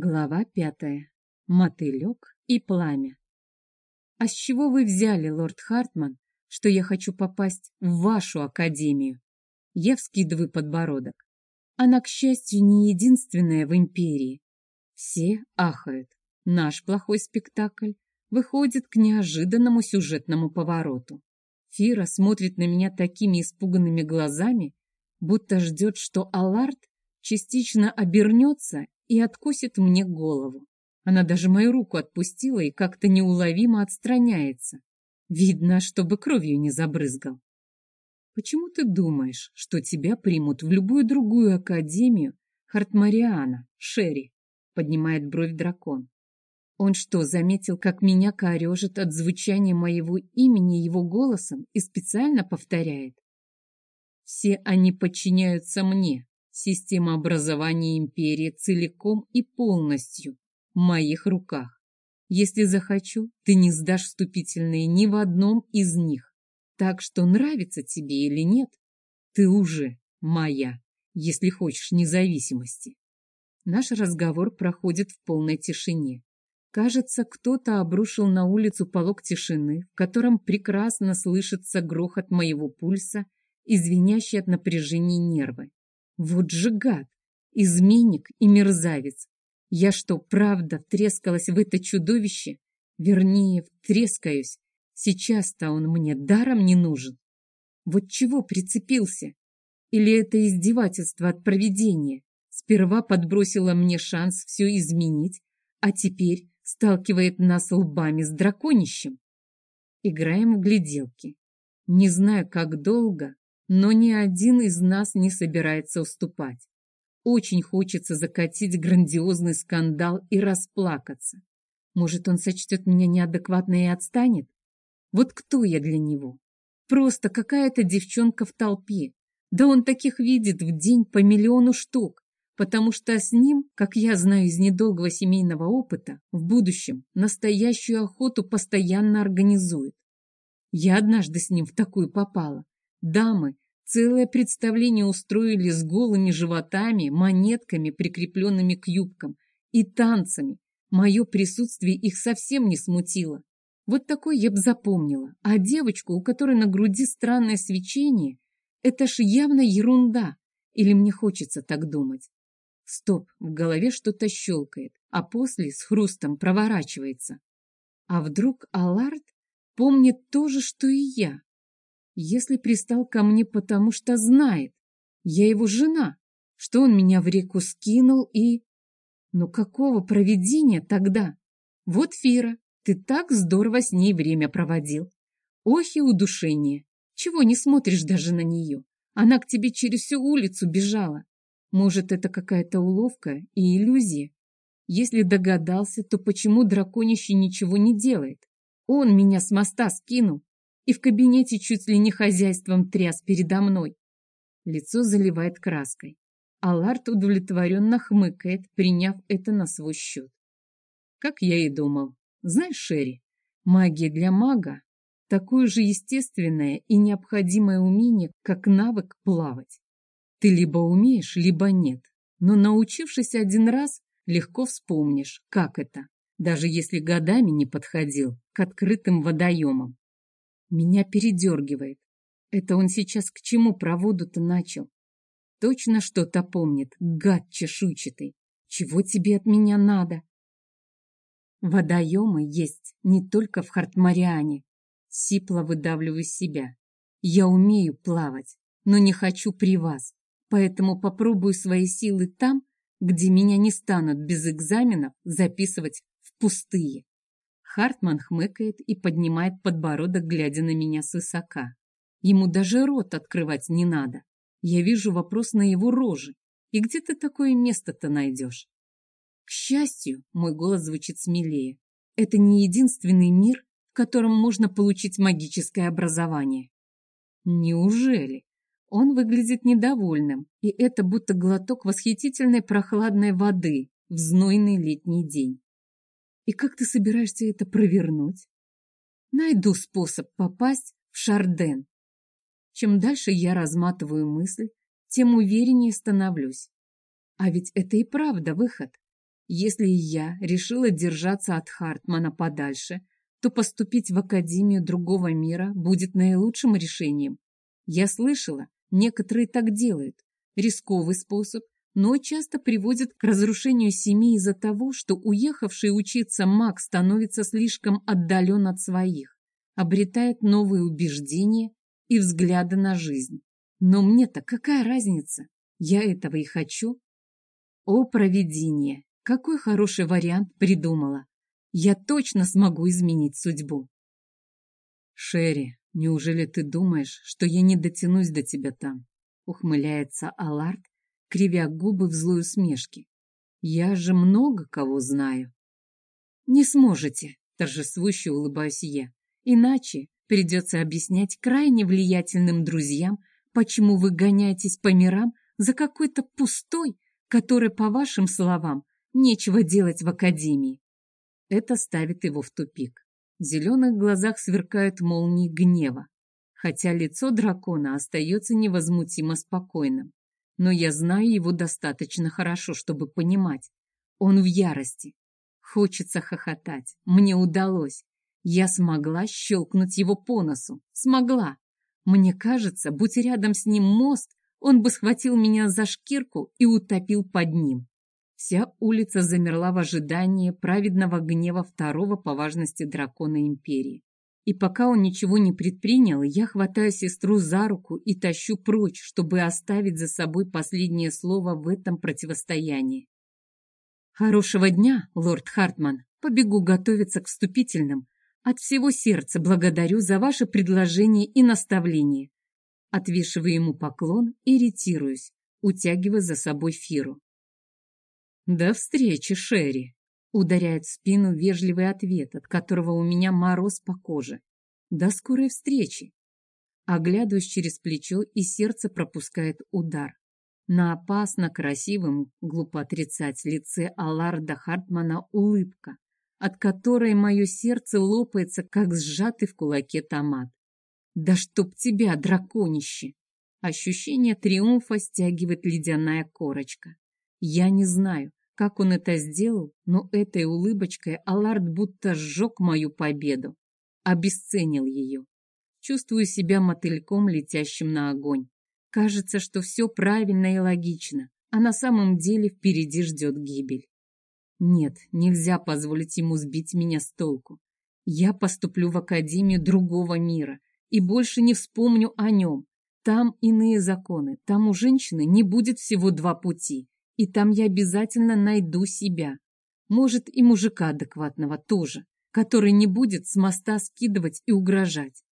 Глава пятая. Мотылек и пламя. «А с чего вы взяли, лорд Хартман, что я хочу попасть в вашу академию?» Я вскидываю подбородок. Она, к счастью, не единственная в империи. Все ахают. Наш плохой спектакль выходит к неожиданному сюжетному повороту. Фира смотрит на меня такими испуганными глазами, будто ждет, что Аларт частично обернется и откусит мне голову. Она даже мою руку отпустила и как-то неуловимо отстраняется. Видно, чтобы кровью не забрызгал. Почему ты думаешь, что тебя примут в любую другую академию Хартмариана, Шерри? Поднимает бровь дракон. Он что, заметил, как меня корежит от звучания моего имени его голосом и специально повторяет? Все они подчиняются мне, Система образования империи целиком и полностью в моих руках. Если захочу, ты не сдашь вступительные ни в одном из них. Так что нравится тебе или нет, ты уже моя, если хочешь независимости. Наш разговор проходит в полной тишине. Кажется, кто-то обрушил на улицу полог тишины, в котором прекрасно слышится грохот моего пульса и звенящие от напряжения нервы. Вот же гад, изменник и мерзавец. Я что, правда втрескалась в это чудовище? Вернее, втрескаюсь. Сейчас-то он мне даром не нужен. Вот чего прицепился? Или это издевательство от провидения? Сперва подбросила мне шанс все изменить, а теперь сталкивает нас лбами с драконищем. Играем в гляделки. Не знаю, как долго, но ни один из нас не собирается уступать. Очень хочется закатить грандиозный скандал и расплакаться. Может, он сочтет меня неадекватной и отстанет? Вот кто я для него? Просто какая-то девчонка в толпе. Да он таких видит в день по миллиону штук, потому что с ним, как я знаю из недолгого семейного опыта, в будущем настоящую охоту постоянно организует. Я однажды с ним в такую попала. Дамы целое представление устроили с голыми животами, монетками, прикрепленными к юбкам, и танцами. Мое присутствие их совсем не смутило. Вот такой я б запомнила. А девочку, у которой на груди странное свечение, это ж явно ерунда. Или мне хочется так думать? Стоп, в голове что-то щелкает, а после с хрустом проворачивается. А вдруг Аларт помнит то же, что и я? Если пристал ко мне потому, что знает, я его жена, что он меня в реку скинул и... Но какого провидения тогда? Вот Фира, ты так здорово с ней время проводил. Ох и удушение. Чего не смотришь даже на нее? Она к тебе через всю улицу бежала. Может, это какая-то уловка и иллюзия? Если догадался, то почему драконище ничего не делает? Он меня с моста скинул, и в кабинете чуть ли не хозяйством тряс передо мной. Лицо заливает краской. Аларт удовлетворенно хмыкает, приняв это на свой счет. Как я и думал. Знаешь, Шерри, магия для мага – такое же естественное и необходимое умение, как навык плавать. Ты либо умеешь, либо нет. Но научившись один раз, легко вспомнишь, как это, даже если годами не подходил к открытым водоемам. Меня передергивает. Это он сейчас к чему про воду-то начал? Точно что-то помнит, гад чешуйчатый. Чего тебе от меня надо? Водоемы есть не только в Хартмариане. Сипло выдавливаю себя. Я умею плавать, но не хочу при вас, поэтому попробую свои силы там, где меня не станут без экзаменов записывать в пустые. Хартман хмыкает и поднимает подбородок, глядя на меня свысока. Ему даже рот открывать не надо. Я вижу вопрос на его роже. И где ты такое место-то найдешь? К счастью, мой голос звучит смелее. Это не единственный мир, в котором можно получить магическое образование. Неужели? Он выглядит недовольным, и это будто глоток восхитительной прохладной воды в знойный летний день. И как ты собираешься это провернуть? Найду способ попасть в Шарден. Чем дальше я разматываю мысль, тем увереннее становлюсь. А ведь это и правда выход. Если я решила держаться от Хартмана подальше, то поступить в Академию другого мира будет наилучшим решением. Я слышала, некоторые так делают. Рисковый способ, но часто приводит к разрушению семьи из-за того, что уехавший учиться маг становится слишком отдален от своих, обретает новые убеждения и взгляды на жизнь. Но мне-то какая разница? Я этого и хочу. О, провидение! Какой хороший вариант придумала! Я точно смогу изменить судьбу. Шерри, неужели ты думаешь, что я не дотянусь до тебя там? Ухмыляется Аларт, кривя губы в злой усмешке. Я же много кого знаю. Не сможете, торжествующе улыбаюсь я. Иначе придется объяснять крайне влиятельным друзьям, почему вы гоняетесь по мирам за какой-то пустой, который, по вашим словам, нечего делать в академии. Это ставит его в тупик. В зеленых глазах сверкают молнии гнева, хотя лицо дракона остается невозмутимо спокойным. Но я знаю его достаточно хорошо, чтобы понимать. Он в ярости. Хочется хохотать. Мне удалось. Я смогла щелкнуть его по носу. Смогла. Мне кажется, будь рядом с ним мост, он бы схватил меня за шкирку и утопил под ним. Вся улица замерла в ожидании праведного гнева второго по важности дракона Империи. И пока он ничего не предпринял, я хватаю сестру за руку и тащу прочь, чтобы оставить за собой последнее слово в этом противостоянии. «Хорошего дня, лорд Хартман. Побегу готовиться к вступительным. От всего сердца благодарю за ваше предложение и наставление». Отвешиваю ему поклон и ретируюсь, утягивая за собой Фиру. «До встречи, Шерри!» Ударяет в спину вежливый ответ, от которого у меня мороз по коже. «До скорой встречи!» Оглядываюсь через плечо, и сердце пропускает удар. На опасно красивом, глупо отрицать, лице Алларда Хартмана улыбка, от которой мое сердце лопается, как сжатый в кулаке томат. «Да чтоб тебя, драконище!» Ощущение триумфа стягивает ледяная корочка. Я не знаю, как он это сделал, но этой улыбочкой Аллард будто сжег мою победу, обесценил ее. Чувствую себя мотыльком, летящим на огонь. Кажется, что все правильно и логично, а на самом деле впереди ждет гибель. Нет, нельзя позволить ему сбить меня с толку. Я поступлю в Академию другого мира и больше не вспомню о нем. Там иные законы, там у женщины не будет всего два пути и там я обязательно найду себя. Может, и мужика адекватного тоже, который не будет с моста скидывать и угрожать.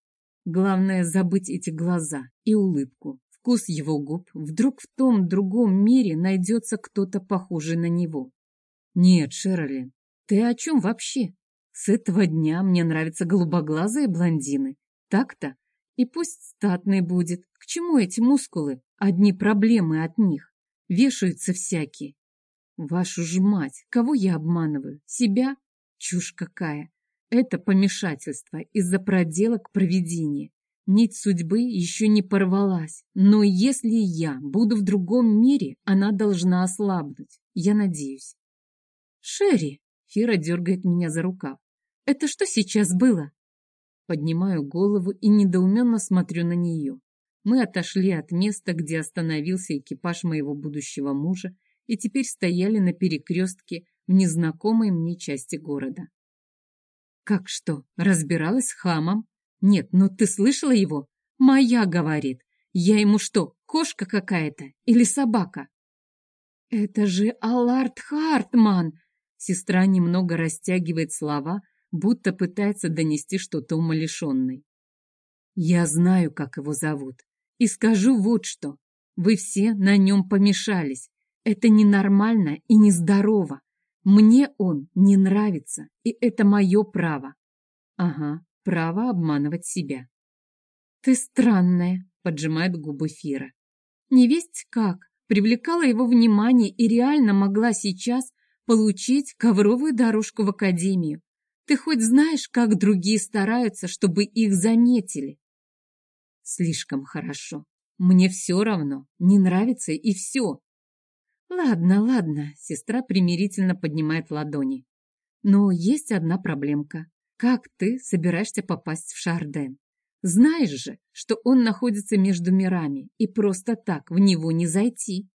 Главное забыть эти глаза и улыбку, вкус его губ. Вдруг в том другом мире найдется кто-то похожий на него. Нет, Шерлин, ты о чем вообще? С этого дня мне нравятся голубоглазые блондины. Так-то? И пусть статный будет. К чему эти мускулы? Одни проблемы от них. Вешаются всякие. Вашу ж мать, кого я обманываю? Себя? Чушь какая. Это помешательство из-за проделок проведения. Нить судьбы еще не порвалась, но если я буду в другом мире, она должна ослабнуть. Я надеюсь. Шерри, Фира дергает меня за рукав. Это что сейчас было? Поднимаю голову и недоуменно смотрю на нее. Мы отошли от места, где остановился экипаж моего будущего мужа, и теперь стояли на перекрестке в незнакомой мне части города. «Как что, разбиралась хамом? Нет, но ты слышала его? Моя, говорит. Я ему что, кошка какая-то или собака?» «Это же Аллард Хартман!» Сестра немного растягивает слова, будто пытается донести что-то умалишенной. «Я знаю, как его зовут. И скажу вот что. Вы все на нем помешались. Это ненормально и нездорово. Мне он не нравится, и это мое право. Ага, право обманывать себя. Ты странная, поджимает губы Фира. Невесть как, привлекала его внимание и реально могла сейчас получить ковровую дорожку в академию. Ты хоть знаешь, как другие стараются, чтобы их заметили? Слишком хорошо. Мне все равно, не нравится и все. Ладно, ладно, сестра примирительно поднимает ладони. Но есть одна проблемка. Как ты собираешься попасть в Шарден? Знаешь же, что он находится между мирами, и просто так в него не зайти.